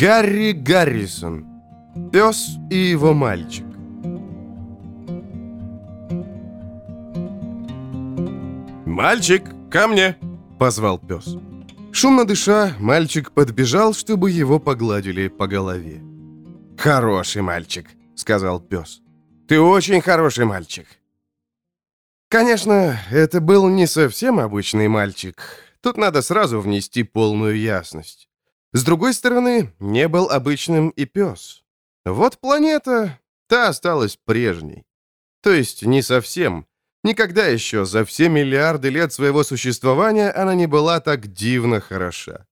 Гарри Гаррисон. Пес и его мальчик. «Мальчик, ко мне!» — позвал пес. Шумно дыша, мальчик подбежал, чтобы его погладили по голове. «Хороший мальчик», — сказал пес. «Ты очень хороший мальчик». Конечно, это был не совсем обычный мальчик. Тут надо сразу внести полную ясность. С другой стороны, не был обычным и пес. Вот планета, та осталась прежней. То есть не совсем. Никогда еще за все миллиарды лет своего существования она не была так дивно хороша.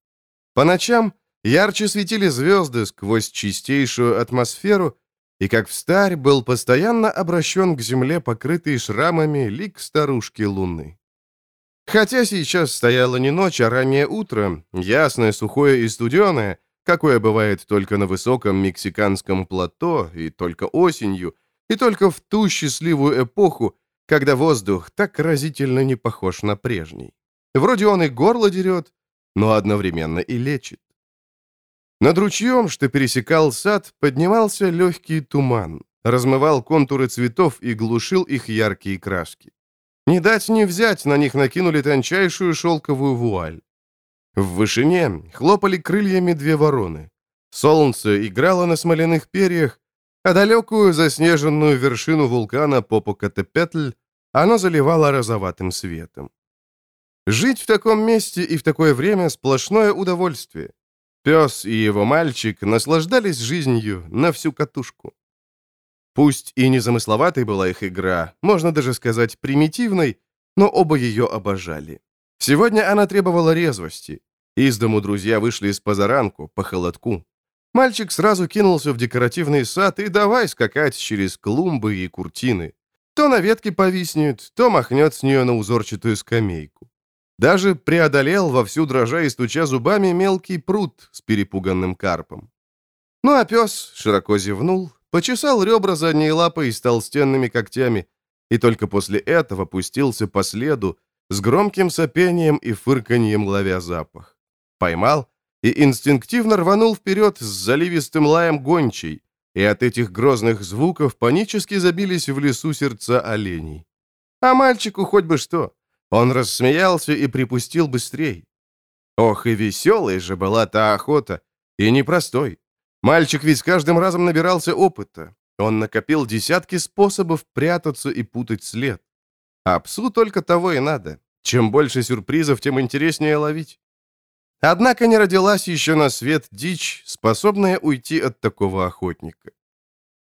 По ночам ярче светили звезды сквозь чистейшую атмосферу, и как встарь был постоянно обращен к земле, покрытый шрамами лик старушки Луны. Хотя сейчас стояла не ночь, а раннее утро, ясное, сухое и студеное, какое бывает только на высоком мексиканском плато и только осенью, и только в ту счастливую эпоху, когда воздух так разительно не похож на прежний. Вроде он и горло дерет, но одновременно и лечит. Над ручьем, что пересекал сад, поднимался легкий туман, размывал контуры цветов и глушил их яркие краски. Не дать не взять, на них накинули тончайшую шелковую вуаль. В вышине хлопали крыльями две вороны. Солнце играло на смоляных перьях, а далекую заснеженную вершину вулкана Попокатепетль оно заливало розоватым светом. Жить в таком месте и в такое время сплошное удовольствие. Пес и его мальчик наслаждались жизнью на всю катушку. Пусть и незамысловатой была их игра, можно даже сказать примитивной, но оба ее обожали. Сегодня она требовала резвости. Из дому друзья вышли с позаранку, по холодку. Мальчик сразу кинулся в декоративный сад и давай скакать через клумбы и куртины. То на ветке повиснет, то махнет с нее на узорчатую скамейку. Даже преодолел вовсю дрожа и стуча зубами мелкий пруд с перепуганным карпом. Ну а пес широко зевнул, почесал ребра задней лапой с толстенными когтями и только после этого пустился по следу с громким сопением и фырканьем ловя запах. Поймал и инстинктивно рванул вперед с заливистым лаем гончей, и от этих грозных звуков панически забились в лесу сердца оленей. А мальчику хоть бы что. Он рассмеялся и припустил быстрей. Ох, и веселой же была та охота, и непростой. Мальчик ведь с каждым разом набирался опыта. Он накопил десятки способов прятаться и путать след. А псу только того и надо. Чем больше сюрпризов, тем интереснее ловить. Однако не родилась еще на свет дичь, способная уйти от такого охотника.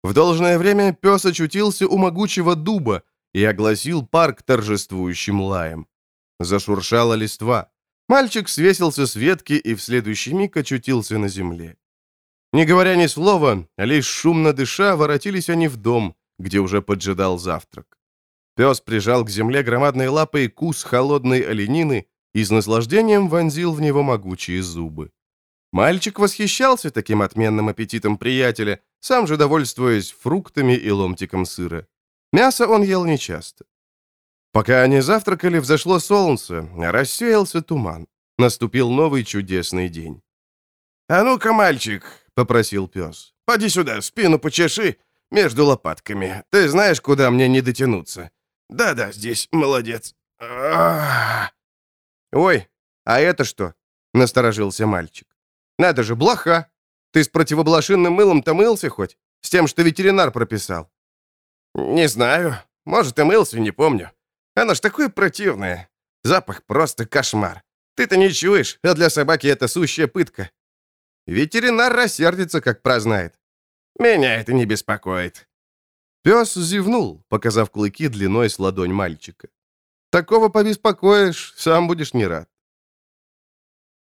В должное время пес очутился у могучего дуба и огласил парк торжествующим лаем. Зашуршала листва. Мальчик свесился с ветки и в следующий миг очутился на земле. Не говоря ни слова, лишь шумно дыша, воротились они в дом, где уже поджидал завтрак. Пес прижал к земле громадной лапой кус холодной оленины и с наслаждением вонзил в него могучие зубы. Мальчик восхищался таким отменным аппетитом приятеля, сам же довольствуясь фруктами и ломтиком сыра. Мясо он ел нечасто. Пока они завтракали, взошло солнце, рассеялся туман. Наступил новый чудесный день. «А ну-ка, мальчик, — попросил пес. «Поди сюда, спину почеши между лопатками. Ты знаешь, куда мне не дотянуться?» «Да-да, здесь, молодец». «Ой, а это что?» — насторожился мальчик. «Надо же, блоха! Ты с противоблошинным мылом-то мылся хоть? С тем, что ветеринар прописал?» «Не знаю. Может, и мылся, не помню. Оно ж такое противное. Запах просто кошмар. Ты-то не чуешь, а для собаки это сущая пытка. Ветеринар рассердится, как прознает. Меня это не беспокоит». Пес зевнул, показав клыки длиной с ладонь мальчика. «Такого побеспокоишь, сам будешь не рад».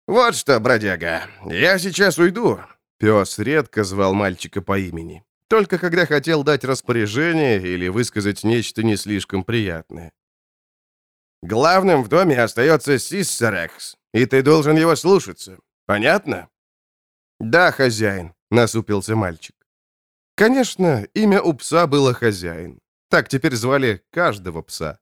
«Вот что, бродяга, я сейчас уйду». Пес редко звал мальчика по имени, только когда хотел дать распоряжение или высказать нечто не слишком приятное. «Главным в доме остается Сиссерекс, и ты должен его слушаться. Понятно?» «Да, хозяин», — насупился мальчик. Конечно, имя у пса было хозяин. Так теперь звали каждого пса.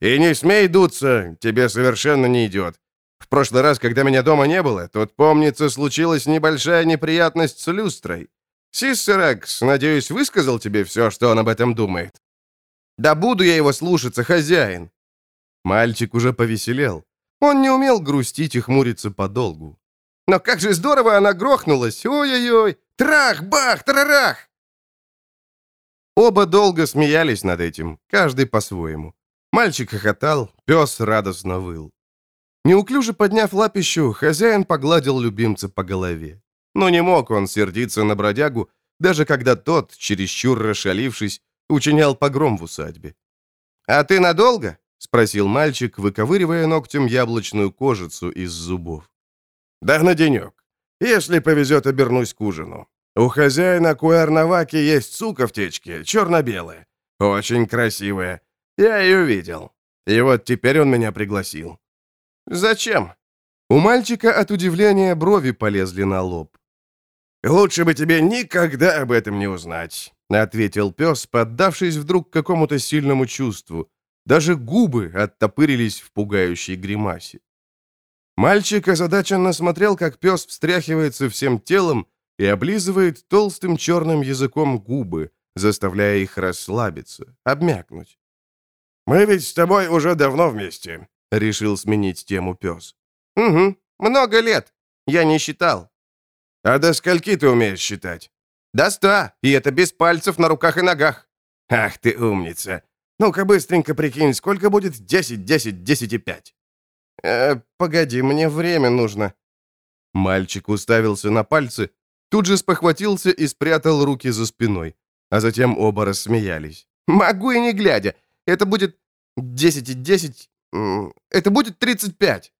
«И не смей дуться, тебе совершенно не идет. В прошлый раз, когда меня дома не было, тут, помнится, случилась небольшая неприятность с люстрой. Сиссерекс, надеюсь, высказал тебе все, что он об этом думает?» «Да буду я его слушаться, хозяин!» Мальчик уже повеселел. Он не умел грустить и хмуриться подолгу. «Но как же здорово она грохнулась! Ой-ой-ой! Трах-бах! Тарарах!» Оба долго смеялись над этим, каждый по-своему. Мальчик хохотал, пес радостно выл. Неуклюже подняв лапищу, хозяин погладил любимца по голове. Но не мог он сердиться на бродягу, даже когда тот, чересчур расшалившись, учинял погром в усадьбе. «А ты надолго?» — спросил мальчик, выковыривая ногтем яблочную кожицу из зубов. «Да на денек. Если повезет, обернусь к ужину. У хозяина Куэрнаваки есть сука в течке, черно-белая. Очень красивая. Я ее видел. И вот теперь он меня пригласил». «Зачем?» У мальчика от удивления брови полезли на лоб. «Лучше бы тебе никогда об этом не узнать», — ответил пес, поддавшись вдруг какому-то сильному чувству. Даже губы оттопырились в пугающей гримасе. Мальчик озадаченно смотрел, как пес встряхивается всем телом и облизывает толстым черным языком губы, заставляя их расслабиться, обмякнуть. «Мы ведь с тобой уже давно вместе», — решил сменить тему пес. «Угу, много лет. Я не считал». «А до скольки ты умеешь считать?» «До ста, и это без пальцев на руках и ногах». «Ах ты умница! Ну-ка быстренько прикинь, сколько будет 10, 10, 10 и 5?» «Э, погоди, мне время нужно». Мальчик уставился на пальцы, тут же спохватился и спрятал руки за спиной, а затем оба рассмеялись. «Могу и не глядя. Это будет 10 и 10... Это будет 35».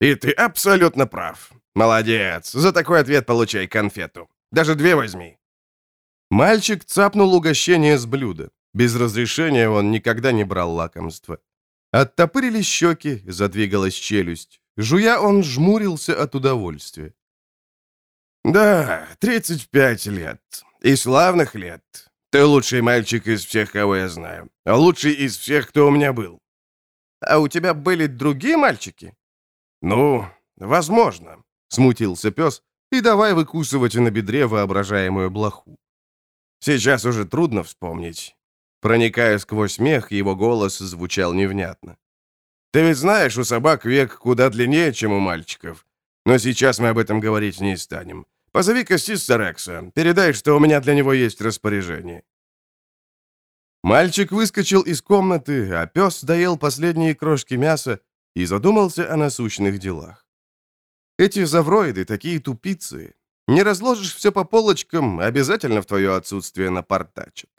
«И ты абсолютно прав. Молодец. За такой ответ получай конфету. Даже две возьми». Мальчик цапнул угощение с блюда. Без разрешения он никогда не брал лакомства. Оттопырились щеки, задвигалась челюсть. Жуя, он жмурился от удовольствия. «Да, 35 лет. И славных лет. Ты лучший мальчик из всех, кого я знаю. А лучший из всех, кто у меня был». «А у тебя были другие мальчики?» «Ну, возможно», — смутился пес, и давай выкусывать на бедре воображаемую блоху. Сейчас уже трудно вспомнить. Проникая сквозь смех, его голос звучал невнятно. «Ты ведь знаешь, у собак век куда длиннее, чем у мальчиков. Но сейчас мы об этом говорить не станем. Позови-ка Сиссерекса, передай, что у меня для него есть распоряжение». Мальчик выскочил из комнаты, а пес доел последние крошки мяса и задумался о насущных делах. Эти завроиды такие тупицы. Не разложишь все по полочкам, обязательно в твое отсутствие напортачат.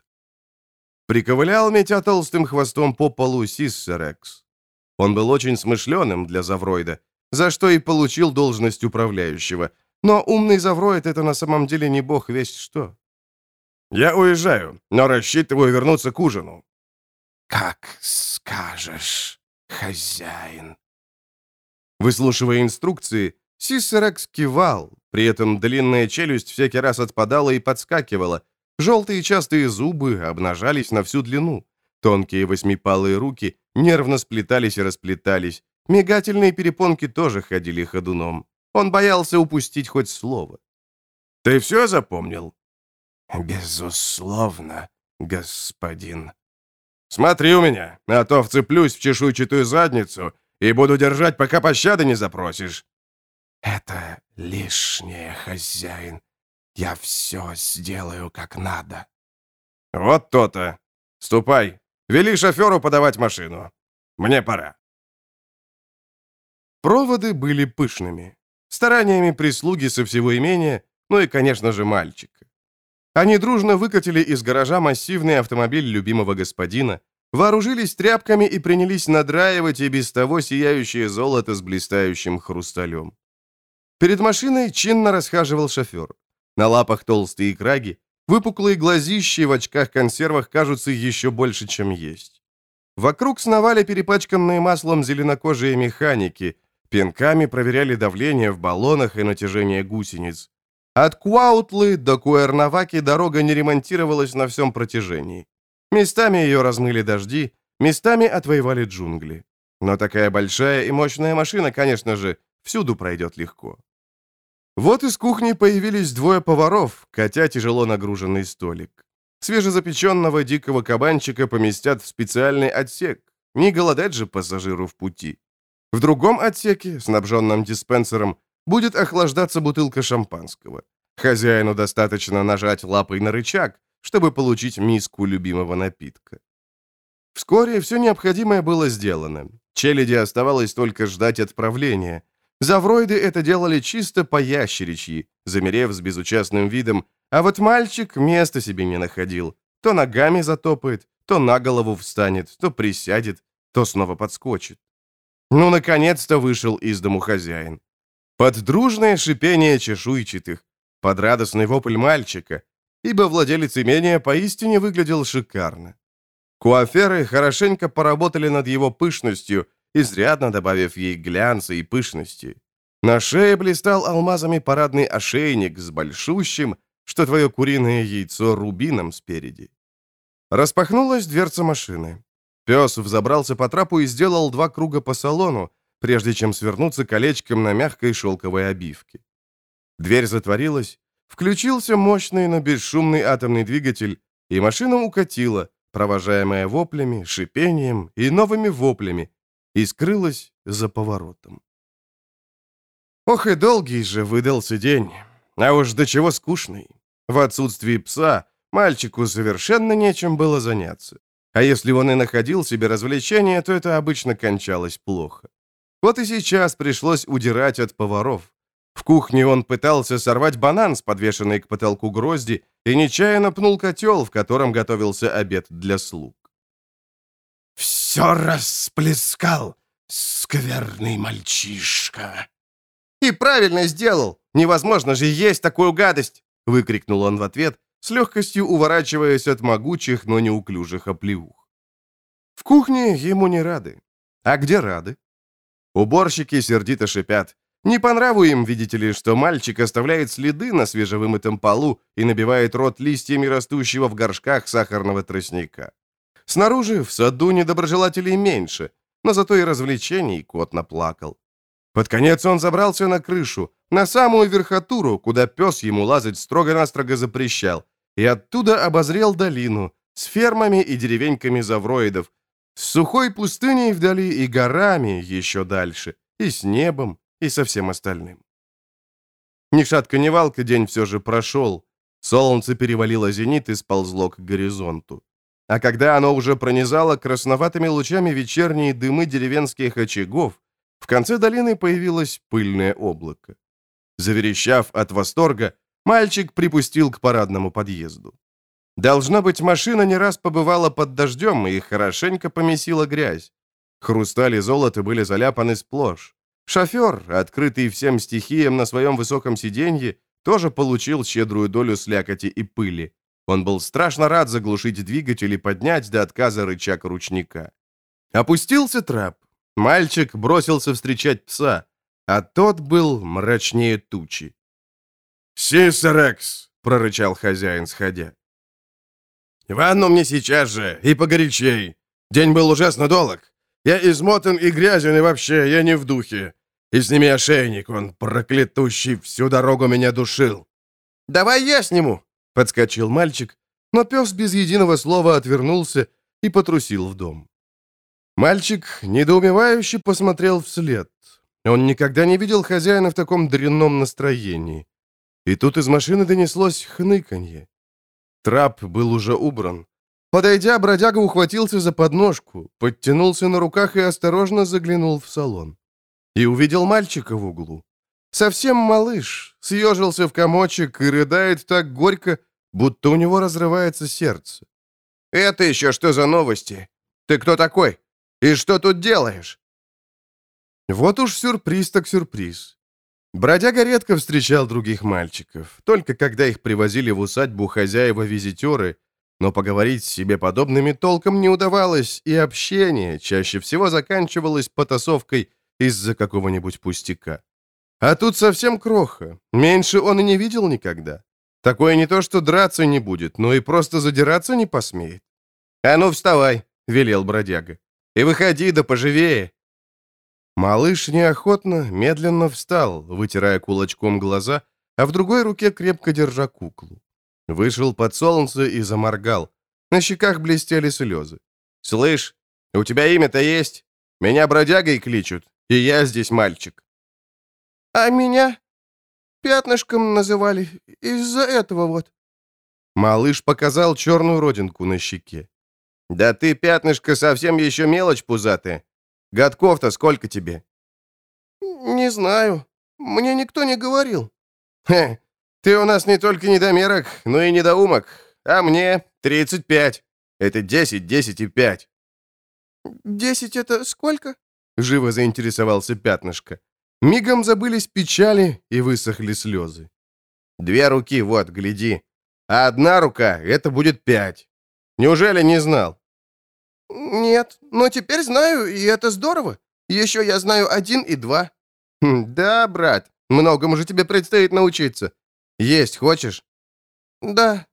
Приковылял, метя толстым хвостом по полу Сиссерекс. Он был очень смышленым для Завроида, за что и получил должность управляющего. Но умный Завроид — это на самом деле не бог весть что. «Я уезжаю, но рассчитываю вернуться к ужину». «Как скажешь, хозяин». Выслушивая инструкции, Сиссерекс кивал, при этом длинная челюсть всякий раз отпадала и подскакивала, Желтые частые зубы обнажались на всю длину. Тонкие восьмипалые руки нервно сплетались и расплетались. Мигательные перепонки тоже ходили ходуном. Он боялся упустить хоть слово. «Ты все запомнил?» «Безусловно, господин». «Смотри у меня, а то вцеплюсь в чешуйчатую задницу и буду держать, пока пощады не запросишь». «Это лишнее, хозяин. Я все сделаю как надо». «Вот то-то. Ступай. Вели шоферу подавать машину. Мне пора». Проводы были пышными. Стараниями прислуги со всего имения, ну и, конечно же, мальчика. Они дружно выкатили из гаража массивный автомобиль любимого господина, вооружились тряпками и принялись надраивать и без того сияющее золото с блистающим хрусталем. Перед машиной чинно расхаживал шофер. На лапах толстые краги, выпуклые глазищи в очках-консервах кажутся еще больше, чем есть. Вокруг сновали перепачканные маслом зеленокожие механики, пинками проверяли давление в баллонах и натяжение гусениц. От Куаутлы до Куэрнаваки дорога не ремонтировалась на всем протяжении. Местами ее размыли дожди, местами отвоевали джунгли. Но такая большая и мощная машина, конечно же, всюду пройдет легко. Вот из кухни появились двое поваров, катя тяжело нагруженный столик. Свежезапеченного дикого кабанчика поместят в специальный отсек. Не голодать же пассажиру в пути. В другом отсеке, снабженном диспенсером, будет охлаждаться бутылка шампанского. Хозяину достаточно нажать лапой на рычаг, чтобы получить миску любимого напитка. Вскоре все необходимое было сделано. Челяди оставалось только ждать отправления. Завроиды это делали чисто по ящеричьи, замерев с безучастным видом, а вот мальчик места себе не находил. То ногами затопает, то на голову встанет, то присядет, то снова подскочит. Ну, наконец-то вышел из дому хозяин. Под дружное шипение чешуйчатых, под радостный вопль мальчика, ибо владелец имения поистине выглядел шикарно. Куаферы хорошенько поработали над его пышностью, изрядно добавив ей глянца и пышности. На шее блистал алмазами парадный ошейник с большущим, что твое куриное яйцо рубином спереди. Распахнулась дверца машины. Пес взобрался по трапу и сделал два круга по салону, прежде чем свернуться колечком на мягкой шелковой обивке. Дверь затворилась, включился мощный, но бесшумный атомный двигатель, и машина укатила, провожаемая воплями, шипением и новыми воплями, и скрылась за поворотом. Ох и долгий же выдался день, а уж до чего скучный. В отсутствии пса мальчику совершенно нечем было заняться. А если он и находил себе развлечение, то это обычно кончалось плохо. Вот и сейчас пришлось удирать от поваров. В кухне он пытался сорвать банан с подвешенной к потолку грозди и нечаянно пнул котел, в котором готовился обед для слуг. «Все расплескал, скверный мальчишка!» «И правильно сделал! Невозможно же есть такую гадость!» выкрикнул он в ответ, с легкостью уворачиваясь от могучих, но неуклюжих оплеух. В кухне ему не рады. А где рады? Уборщики сердито шипят. Не по нраву им, видите ли, что мальчик оставляет следы на свежевымытом полу и набивает рот листьями растущего в горшках сахарного тростника. Снаружи, в саду, недоброжелателей меньше, но зато и развлечений кот наплакал. Под конец он забрался на крышу, на самую верхотуру, куда пес ему лазать строго-настрого запрещал, и оттуда обозрел долину с фермами и деревеньками завроидов, с сухой пустыней вдали и горами еще дальше, и с небом, и со всем остальным. Ни шатка, ни валка день все же прошел. Солнце перевалило зенит и сползло к горизонту. А когда оно уже пронизало красноватыми лучами вечерние дымы деревенских очагов, в конце долины появилось пыльное облако. Заверещав от восторга, мальчик припустил к парадному подъезду. Должно быть, машина не раз побывала под дождем и хорошенько помесила грязь. Хрусталь и золото были заляпаны сплошь. Шофер, открытый всем стихиям на своем высоком сиденье, тоже получил щедрую долю слякоти и пыли. Он был страшно рад заглушить двигатель и поднять до отказа рычаг ручника. Опустился трап. Мальчик бросился встречать пса, а тот был мрачнее тучи. «Сисерекс!» — прорычал хозяин, сходя. «Ванну мне сейчас же, и погорячей. День был ужасно долг. Я измотан и грязен, и вообще я не в духе. И сними ошейник, он, проклятущий, всю дорогу меня душил». «Давай я сниму!» — подскочил мальчик, но пес без единого слова отвернулся и потрусил в дом. Мальчик недоумевающе посмотрел вслед. Он никогда не видел хозяина в таком дрянном настроении. И тут из машины донеслось хныканье. Трап был уже убран. Подойдя, бродяга ухватился за подножку, подтянулся на руках и осторожно заглянул в салон. И увидел мальчика в углу. Совсем малыш, съежился в комочек и рыдает так горько, будто у него разрывается сердце. «Это еще что за новости? Ты кто такой? И что тут делаешь?» Вот уж сюрприз так сюрприз. Бродяга редко встречал других мальчиков, только когда их привозили в усадьбу хозяева-визитеры, но поговорить с себе подобными толком не удавалось, и общение чаще всего заканчивалось потасовкой из-за какого-нибудь пустяка. А тут совсем кроха, меньше он и не видел никогда. Такое не то, что драться не будет, но и просто задираться не посмеет. «А ну, вставай!» — велел бродяга. «И выходи, да поживее!» Малыш неохотно, медленно встал, вытирая кулачком глаза, а в другой руке крепко держа куклу. Вышел под солнце и заморгал. На щеках блестели слезы. «Слышь, у тебя имя-то есть? Меня бродягой кличут, и я здесь мальчик». «А меня пятнышком называли из-за этого вот». Малыш показал черную родинку на щеке. «Да ты, пятнышко, совсем еще мелочь пузатая. Годков-то сколько тебе?» «Не знаю. Мне никто не говорил». «Хе, ты у нас не только недомерок, но и недоумок. А мне 35. Это 10, 10 и 5». «Десять это сколько?» — живо заинтересовался пятнышко. Мигом забылись печали и высохли слезы. «Две руки, вот, гляди. А одна рука — это будет пять. Неужели не знал?» «Нет, но теперь знаю, и это здорово. Еще я знаю один и два». Хм, «Да, брат, многому же тебе предстоит научиться. Есть хочешь?» «Да».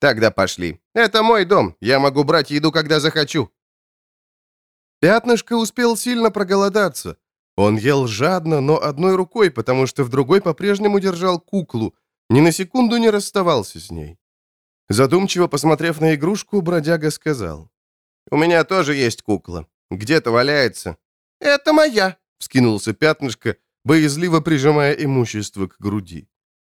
«Тогда пошли. Это мой дом. Я могу брать еду, когда захочу». Пятнышко успел сильно проголодаться. Он ел жадно, но одной рукой, потому что в другой по-прежнему держал куклу, ни на секунду не расставался с ней. Задумчиво посмотрев на игрушку, бродяга сказал. «У меня тоже есть кукла. Где-то валяется». «Это моя», — вскинулся пятнышко, боязливо прижимая имущество к груди.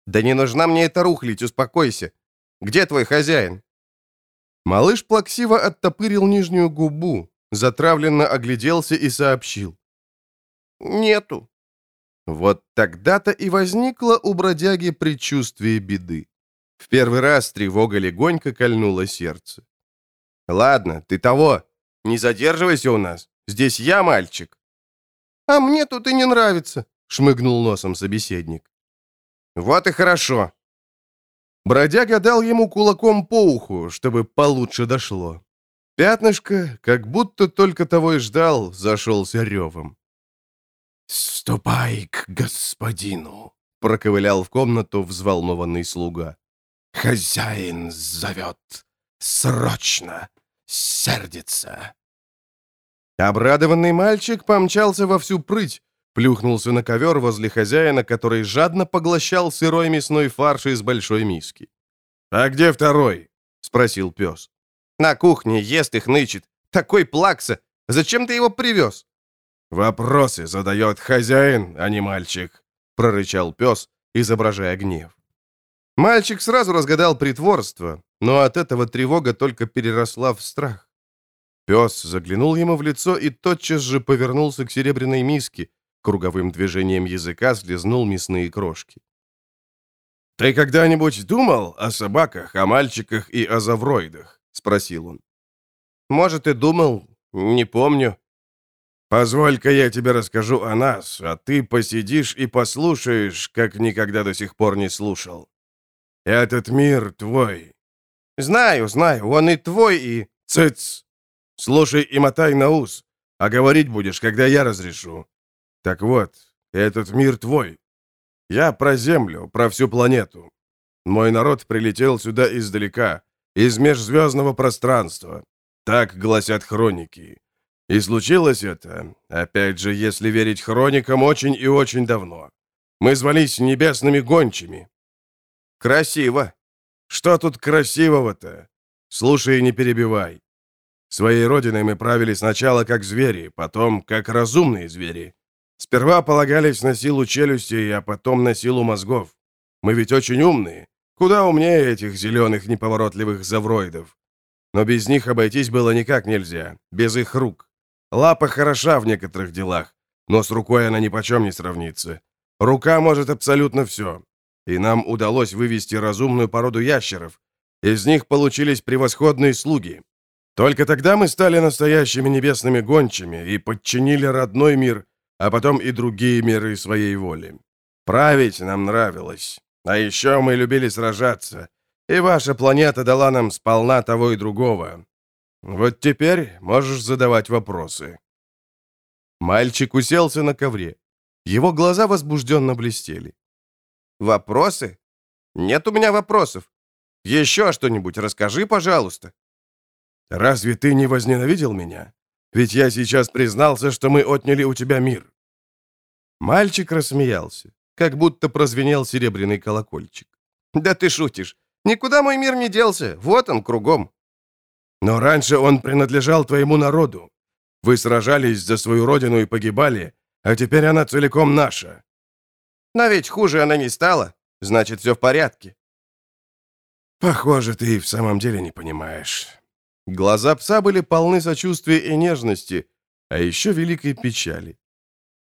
«Да не нужна мне эта рухлить, успокойся. Где твой хозяин?» Малыш плаксиво оттопырил нижнюю губу, затравленно огляделся и сообщил. «Нету». Вот тогда-то и возникло у бродяги предчувствие беды. В первый раз тревога легонько кольнула сердце. «Ладно, ты того. Не задерживайся у нас. Здесь я мальчик». «А мне тут и не нравится», — шмыгнул носом собеседник. «Вот и хорошо». Бродяга дал ему кулаком по уху, чтобы получше дошло. Пятнышко, как будто только того и ждал, зашелся ревом. «Ступай к господину», — проковылял в комнату взволнованный слуга. «Хозяин зовет. Срочно. Сердится». Обрадованный мальчик помчался во всю прыть, плюхнулся на ковер возле хозяина, который жадно поглощал сырой мясной фарш из большой миски. «А где второй?» — спросил пес. «На кухне ест и хнычет. Такой плакса. Зачем ты его привез?» «Вопросы задает хозяин, а не мальчик», — прорычал пес, изображая гнев. Мальчик сразу разгадал притворство, но от этого тревога только переросла в страх. Пес заглянул ему в лицо и тотчас же повернулся к серебряной миске, круговым движением языка слезнул мясные крошки. «Ты когда-нибудь думал о собаках, о мальчиках и о завроидах?» — спросил он. «Может, и думал, не помню». «Позволь-ка я тебе расскажу о нас, а ты посидишь и послушаешь, как никогда до сих пор не слушал. Этот мир твой». «Знаю, знаю, он и твой, и...» «Цыц! Слушай и мотай на ус, а говорить будешь, когда я разрешу. Так вот, этот мир твой. Я про Землю, про всю планету. Мой народ прилетел сюда издалека, из межзвездного пространства. Так гласят хроники. И случилось это, опять же, если верить хроникам, очень и очень давно. Мы звались небесными гончими. Красиво. Что тут красивого-то? Слушай и не перебивай. Своей родиной мы правили сначала как звери, потом как разумные звери. Сперва полагались на силу челюстей, а потом на силу мозгов. Мы ведь очень умные. Куда умнее этих зеленых неповоротливых завроидов. Но без них обойтись было никак нельзя, без их рук. Лапа хороша в некоторых делах, но с рукой она ни почем не сравнится. Рука может абсолютно все. И нам удалось вывести разумную породу ящеров. Из них получились превосходные слуги. Только тогда мы стали настоящими небесными гончими и подчинили родной мир, а потом и другие миры своей воли. Править нам нравилось. А еще мы любили сражаться. И ваша планета дала нам сполна того и другого. Вот теперь можешь задавать вопросы». Мальчик уселся на ковре. Его глаза возбужденно блестели. «Вопросы? Нет у меня вопросов. Еще что-нибудь расскажи, пожалуйста». «Разве ты не возненавидел меня? Ведь я сейчас признался, что мы отняли у тебя мир. Мальчик рассмеялся, как будто прозвенел серебряный колокольчик. «Да ты шутишь. Никуда мой мир не делся. Вот он, кругом». «Но раньше он принадлежал твоему народу. Вы сражались за свою родину и погибали, а теперь она целиком наша». «Но ведь хуже она не стала. Значит, все в порядке». «Похоже, ты и в самом деле не понимаешь». Глаза пса были полны сочувствия и нежности, а еще великой печали.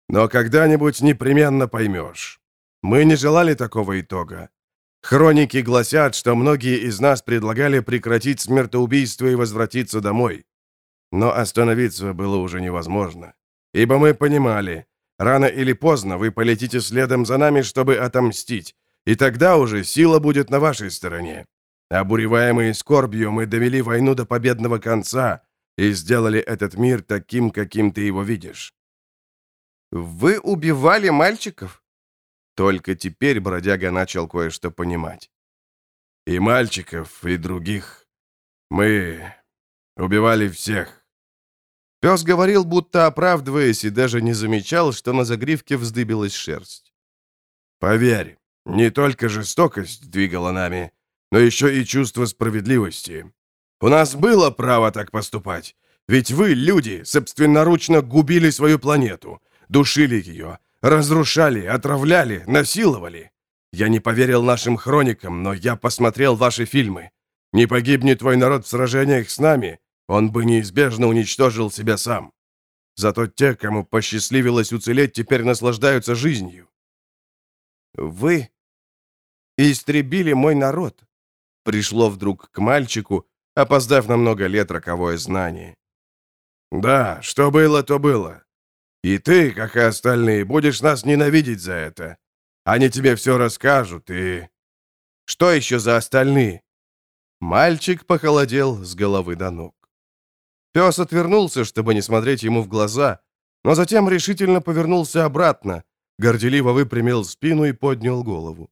«Но когда-нибудь непременно поймешь. Мы не желали такого итога. Хроники гласят, что многие из нас предлагали прекратить смертоубийство и возвратиться домой. Но остановиться было уже невозможно. Ибо мы понимали, рано или поздно вы полетите следом за нами, чтобы отомстить, и тогда уже сила будет на вашей стороне. Обуреваемые скорбью, мы довели войну до победного конца и сделали этот мир таким, каким ты его видишь. «Вы убивали мальчиков?» Только теперь бродяга начал кое-что понимать. «И мальчиков, и других. Мы убивали всех». Пес говорил, будто оправдываясь, и даже не замечал, что на загривке вздыбилась шерсть. «Поверь, не только жестокость двигала нами, но еще и чувство справедливости. У нас было право так поступать, ведь вы, люди, собственноручно губили свою планету, душили ее, разрушали, отравляли, насиловали. Я не поверил нашим хроникам, но я посмотрел ваши фильмы. Не погибнет твой народ в сражениях с нами, он бы неизбежно уничтожил себя сам. Зато те, кому посчастливилось уцелеть, теперь наслаждаются жизнью. Вы истребили мой народ пришло вдруг к мальчику, опоздав на много лет роковое знание. «Да, что было, то было. И ты, как и остальные, будешь нас ненавидеть за это. Они тебе все расскажут, и...» «Что еще за остальные?» Мальчик похолодел с головы до ног. Пес отвернулся, чтобы не смотреть ему в глаза, но затем решительно повернулся обратно, горделиво выпрямил спину и поднял голову.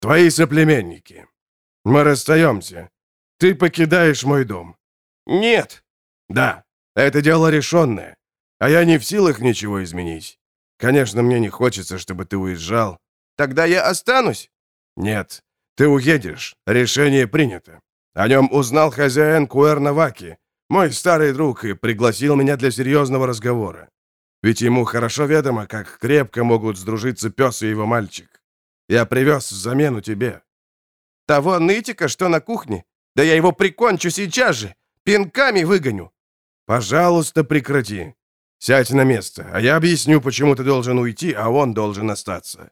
«Твои соплеменники. Мы расстаемся. Ты покидаешь мой дом». «Нет». «Да, это дело решенное. А я не в силах ничего изменить. Конечно, мне не хочется, чтобы ты уезжал». «Тогда я останусь?» «Нет, ты уедешь. Решение принято. О нем узнал хозяин Куэрнаваки, мой старый друг, и пригласил меня для серьезного разговора. Ведь ему хорошо ведомо, как крепко могут сдружиться пес и его мальчик. Я привез замену тебе. Того нытика, что на кухне? Да я его прикончу сейчас же! Пинками выгоню!» «Пожалуйста, прекрати. Сядь на место, а я объясню, почему ты должен уйти, а он должен остаться.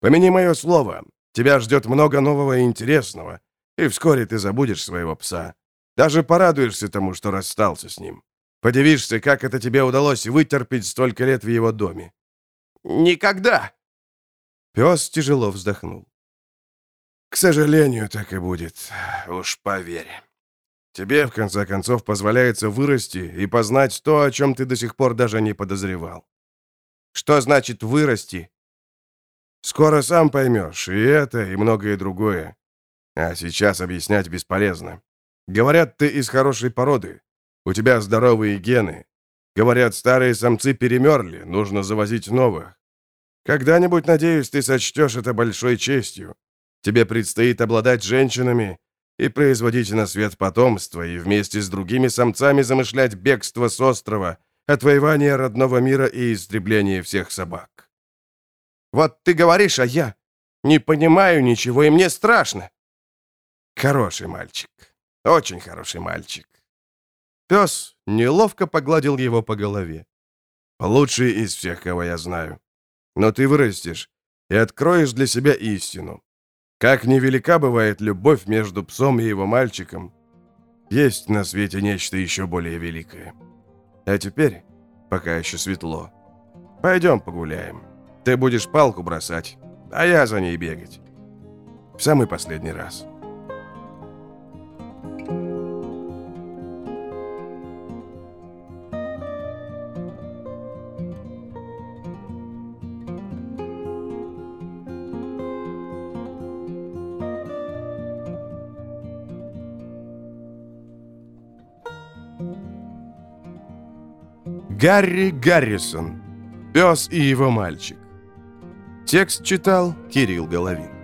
Помяни мое слово. Тебя ждет много нового и интересного, и вскоре ты забудешь своего пса. Даже порадуешься тому, что расстался с ним. Подивишься, как это тебе удалось вытерпеть столько лет в его доме». «Никогда!» Пес тяжело вздохнул. К сожалению, так и будет. Уж поверь. Тебе, в конце концов, позволяется вырасти и познать то, о чем ты до сих пор даже не подозревал. Что значит «вырасти»? Скоро сам поймешь и это, и многое другое. А сейчас объяснять бесполезно. Говорят, ты из хорошей породы. У тебя здоровые гены. Говорят, старые самцы перемерли, нужно завозить новых. Когда-нибудь, надеюсь, ты сочтешь это большой честью. Тебе предстоит обладать женщинами и производить на свет потомство, и вместе с другими самцами замышлять бегство с острова, отвоевание родного мира и истребление всех собак. Вот ты говоришь, а я не понимаю ничего, и мне страшно. Хороший мальчик, очень хороший мальчик. Пес неловко погладил его по голове. Лучший из всех, кого я знаю. Но ты вырастешь и откроешь для себя истину. Как невелика бывает любовь между псом и его мальчиком, есть на свете нечто еще более великое. А теперь, пока еще светло, пойдем погуляем. Ты будешь палку бросать, а я за ней бегать. В самый последний раз». Гарри Гаррисон. Пес и его мальчик. Текст читал Кирилл Головин.